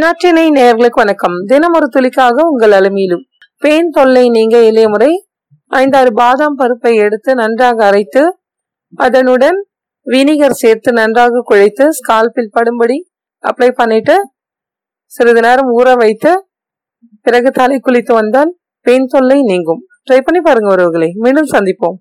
நற்றினை நேர்களுக்கு வணக்கம். தினம் ஒரு துளிக்காக உங்கள் அலுமையிலும். பேன் தொல்லை நீங்க இளைய முறை. ஐந்தாறு பாதாம் பருப்பை எடுத்து நன்றாக அரைத்து அதனுடன் வினிகர் சேர்த்து நன்றாக குழைத்து ஸ்கால்பில் படும்படி அப்ளை பண்ணிட்டு சிறிது நேரம் ஊற வைத்து பிறகு தலை குளித்து வந்தால் பெயின் தொல்லை நீங்கும். ட்ரை பண்ணி பாருங்க ஒருவர்களை மீண்டும் சந்திப்போம்.